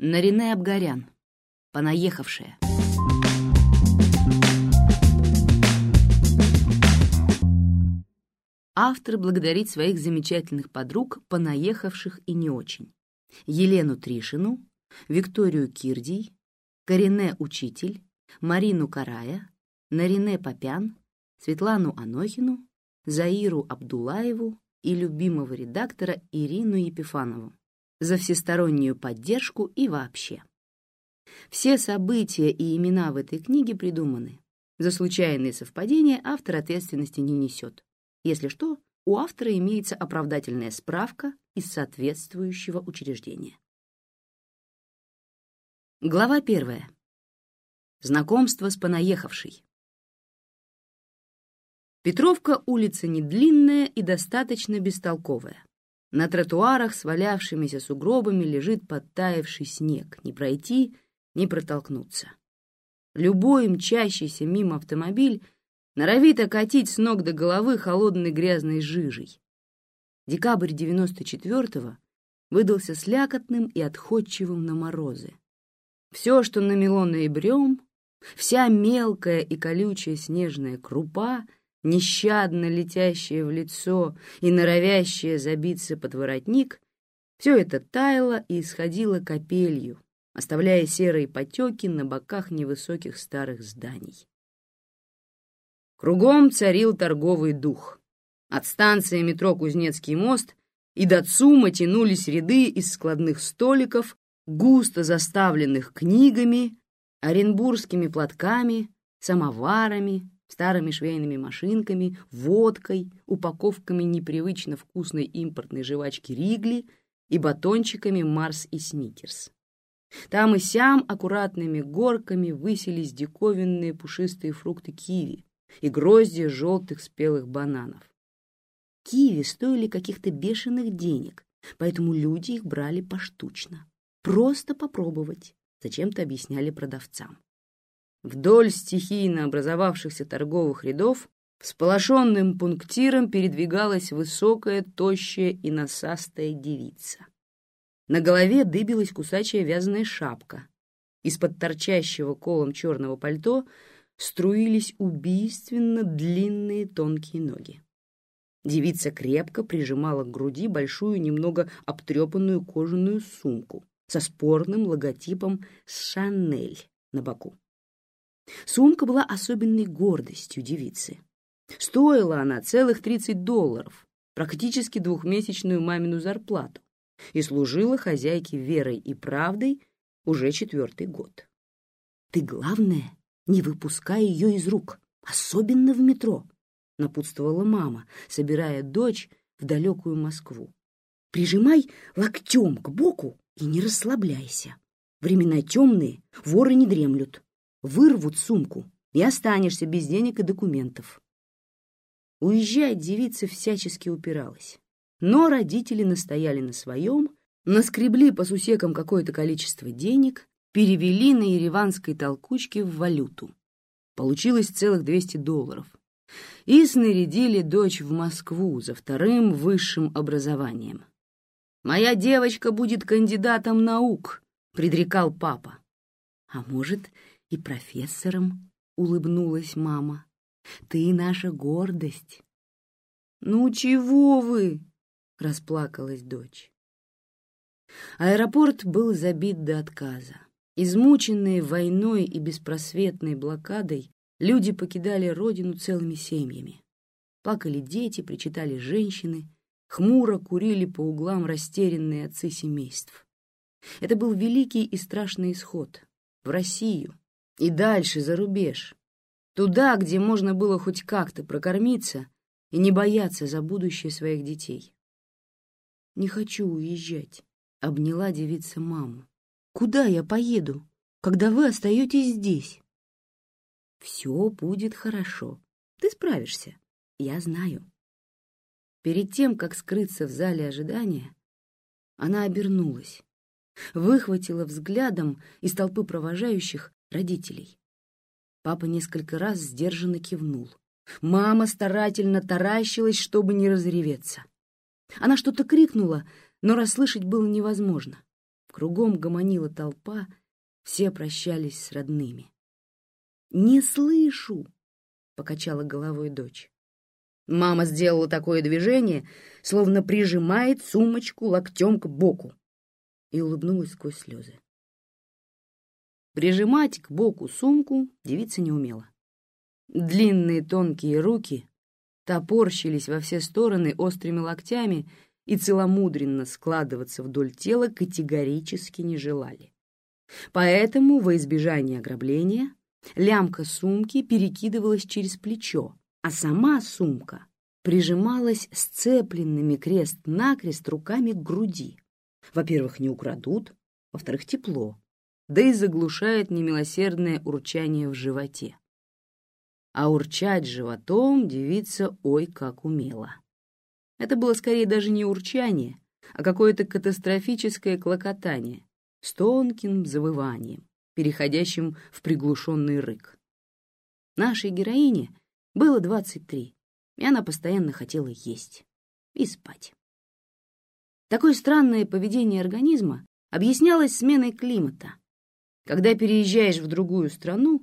Нарине Абгарян. Понаехавшая. Автор благодарит своих замечательных подруг, понаехавших и не очень. Елену Тришину, Викторию Кирдий, Карине Учитель, Марину Карая, Нарине Попян, Светлану Анохину, Заиру Абдулаеву и любимого редактора Ирину Епифанову за всестороннюю поддержку и вообще. Все события и имена в этой книге придуманы. За случайные совпадения автор ответственности не несет. Если что, у автора имеется оправдательная справка из соответствующего учреждения. Глава первая. Знакомство с понаехавшей. Петровка улица не длинная и достаточно бестолковая. На тротуарах с валявшимися сугробами лежит подтаявший снег. Не пройти, не протолкнуться. Любой мчащийся мимо автомобиль норовит окатить с ног до головы холодной грязной жижей. Декабрь 94-го выдался слякотным и отходчивым на морозы. Все, что намело ноябрем, вся мелкая и колючая снежная крупа, нещадно летящая в лицо и норовящая забиться под воротник, все это таяло и исходило капелью, оставляя серые потеки на боках невысоких старых зданий. Кругом царил торговый дух. От станции метро Кузнецкий мост и до ЦУМа тянулись ряды из складных столиков, густо заставленных книгами, оренбургскими платками, самоварами, старыми швейными машинками, водкой, упаковками непривычно вкусной импортной жвачки Ригли и батончиками Марс и Сникерс. Там и сям аккуратными горками высились диковинные пушистые фрукты киви и грозди желтых спелых бананов. Киви стоили каких-то бешеных денег, поэтому люди их брали поштучно. Просто попробовать, зачем-то объясняли продавцам. Вдоль стихийно образовавшихся торговых рядов всполошенным пунктиром передвигалась высокая, тощая и насастая девица. На голове дыбилась кусачая вязаная шапка. Из-под торчащего колом черного пальто струились убийственно длинные тонкие ноги. Девица крепко прижимала к груди большую, немного обтрепанную кожаную сумку со спорным логотипом «Шанель» на боку. Сумка была особенной гордостью девицы. Стоила она целых 30 долларов, практически двухмесячную мамину зарплату и служила хозяйке верой и правдой уже четвертый год. «Ты, главное, не выпускай ее из рук, особенно в метро», — напутствовала мама, собирая дочь в далекую Москву. «Прижимай локтем к боку и не расслабляйся. Времена темные, воры не дремлют. Вырвут сумку, и останешься без денег и документов». Уезжать девица всячески упиралась. Но родители настояли на своем, наскребли по сусекам какое-то количество денег, перевели на ереванской толкучке в валюту. Получилось целых 200 долларов. И снарядили дочь в Москву за вторым высшим образованием. «Моя девочка будет кандидатом наук», — предрекал папа. «А может, и профессором?» — улыбнулась мама. «Ты наша гордость». «Ну чего вы?» — расплакалась дочь. Аэропорт был забит до отказа. Измученные войной и беспросветной блокадой, люди покидали родину целыми семьями. Плакали дети, причитали женщины, хмуро курили по углам растерянные отцы семейств. Это был великий и страшный исход. В Россию и дальше, за рубеж. Туда, где можно было хоть как-то прокормиться и не бояться за будущее своих детей. «Не хочу уезжать», — обняла девица маму. «Куда я поеду, когда вы остаетесь здесь?» «Все будет хорошо. Ты справишься. Я знаю». Перед тем, как скрыться в зале ожидания, она обернулась, выхватила взглядом из толпы провожающих родителей. Папа несколько раз сдержанно кивнул. Мама старательно таращилась, чтобы не разреветься. Она что-то крикнула, но расслышать было невозможно. Кругом гомонила толпа, все прощались с родными. «Не слышу!» — покачала головой дочь. Мама сделала такое движение, словно прижимает сумочку локтем к боку, и улыбнулась сквозь слезы. Прижимать к боку сумку девица не умела. Длинные тонкие руки топорщились во все стороны острыми локтями и целомудренно складываться вдоль тела категорически не желали. Поэтому, во избежание ограбления, лямка сумки перекидывалась через плечо, а сама сумка прижималась сцепленными крест-накрест руками к груди. Во-первых, не украдут, во-вторых, тепло, да и заглушает немилосердное урчание в животе. А урчать животом девица ой как умела. Это было скорее даже не урчание, а какое-то катастрофическое клокотание с тонким завыванием, переходящим в приглушенный рык. Нашей героине было 23, и она постоянно хотела есть и спать. Такое странное поведение организма объяснялось сменой климата. Когда переезжаешь в другую страну,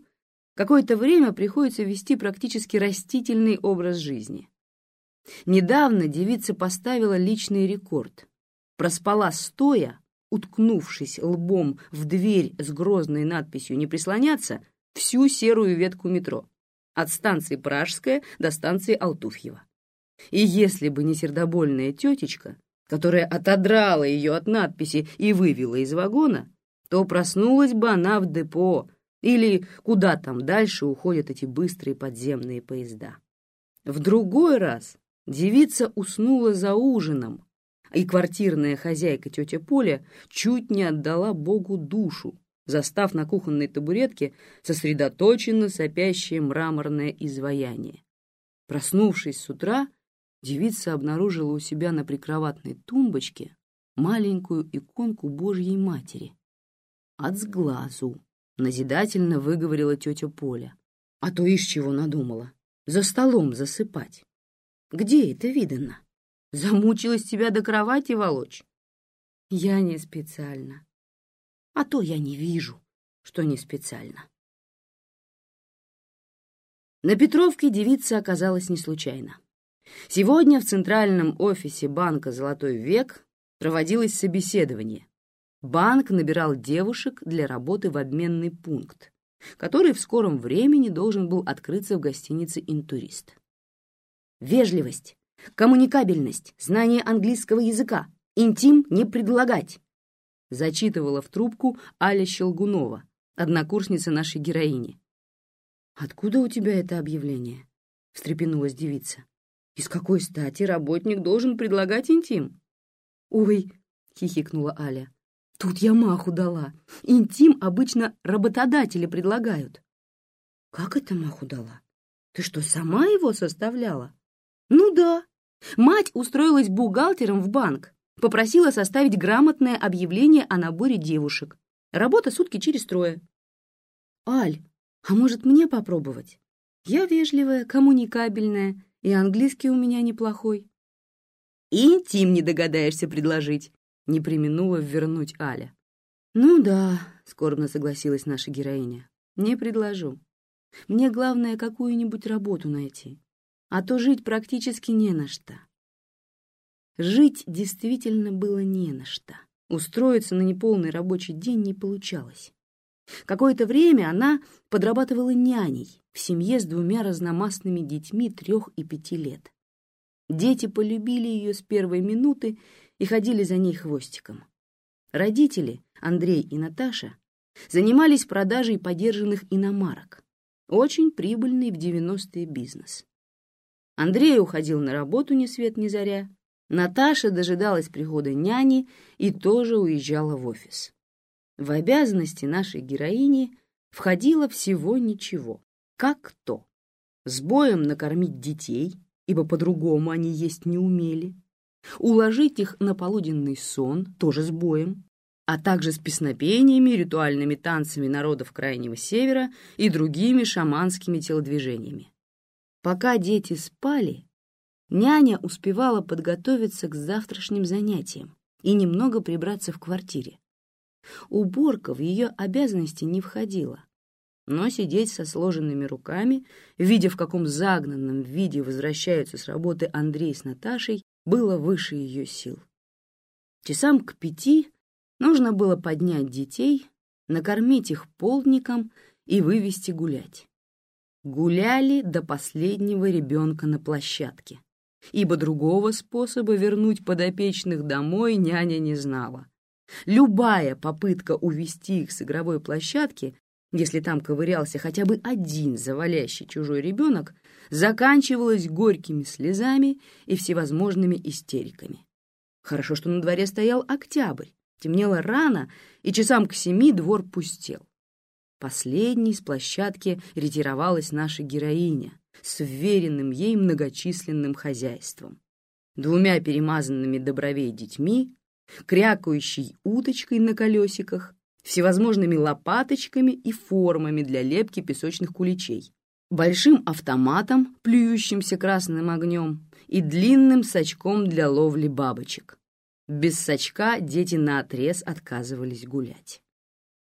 какое-то время приходится вести практически растительный образ жизни. Недавно девица поставила личный рекорд. Проспала стоя, уткнувшись лбом в дверь с грозной надписью «Не прислоняться» всю серую ветку метро от станции Пражская до станции Алтуфьева. И если бы не сердобольная тетечка, которая отодрала ее от надписи и вывела из вагона, то проснулась бы она в депо или куда там дальше уходят эти быстрые подземные поезда. В другой раз девица уснула за ужином, и квартирная хозяйка тетя Поля чуть не отдала Богу душу, застав на кухонной табуретке сосредоточенно сопящее мраморное изваяние. Проснувшись с утра, девица обнаружила у себя на прикроватной тумбочке маленькую иконку Божьей Матери. «От сглазу», — назидательно выговорила тетя Поля. «А то из чего надумала? За столом засыпать. Где это видано? Замучилась тебя до кровати волочь?» «Я не специально», а то я не вижу, что не специально. На Петровке девица оказалась не случайно. Сегодня в центральном офисе банка «Золотой век» проводилось собеседование. Банк набирал девушек для работы в обменный пункт, который в скором времени должен был открыться в гостинице «Интурист». Вежливость, коммуникабельность, знание английского языка, интим не предлагать, зачитывала в трубку Аля Щелгунова, однокурсница нашей героини. «Откуда у тебя это объявление?» — встрепенулась девица. «Из какой стати работник должен предлагать интим?» «Ой!» — хихикнула Аля. «Тут я маху дала. Интим обычно работодатели предлагают». «Как это маху дала? Ты что, сама его составляла?» «Ну да. Мать устроилась бухгалтером в банк. Попросила составить грамотное объявление о наборе девушек. Работа сутки через трое. «Аль, а может мне попробовать? Я вежливая, коммуникабельная, и английский у меня неплохой». «И интим не догадаешься предложить», — не применула вернуть Аля. «Ну да», — скорбно согласилась наша героиня, — «не предложу. Мне главное какую-нибудь работу найти, а то жить практически не на что». Жить действительно было не на что. Устроиться на неполный рабочий день не получалось. Какое-то время она подрабатывала няней в семье с двумя разномастными детьми трех и пяти лет. Дети полюбили ее с первой минуты и ходили за ней хвостиком. Родители, Андрей и Наташа, занимались продажей подержанных иномарок. Очень прибыльный в 90-е бизнес. Андрей уходил на работу ни свет ни заря, Наташа дожидалась прихода няни и тоже уезжала в офис. В обязанности нашей героини входило всего ничего, как то. С боем накормить детей, ибо по-другому они есть не умели, уложить их на полуденный сон, тоже с боем, а также с песнопениями, ритуальными танцами народов Крайнего Севера и другими шаманскими телодвижениями. Пока дети спали, Няня успевала подготовиться к завтрашним занятиям и немного прибраться в квартире. Уборка в ее обязанности не входила. Но сидеть со сложенными руками, видя, в каком загнанном виде возвращаются с работы Андрей с Наташей, было выше ее сил. Часам к пяти нужно было поднять детей, накормить их полдником и вывести гулять. Гуляли до последнего ребенка на площадке, ибо другого способа вернуть подопечных домой няня не знала. Любая попытка увести их с игровой площадки, если там ковырялся хотя бы один завалящий чужой ребенок, заканчивалась горькими слезами и всевозможными истериками. Хорошо, что на дворе стоял октябрь, темнело рано, и часам к семи двор пустел. Последней с площадки ретировалась наша героиня с вверенным ей многочисленным хозяйством. Двумя перемазанными до бровей детьми, крякающей уточкой на колесиках, всевозможными лопаточками и формами для лепки песочных куличей, большим автоматом, плюющимся красным огнем, и длинным сачком для ловли бабочек. Без сачка дети наотрез отказывались гулять.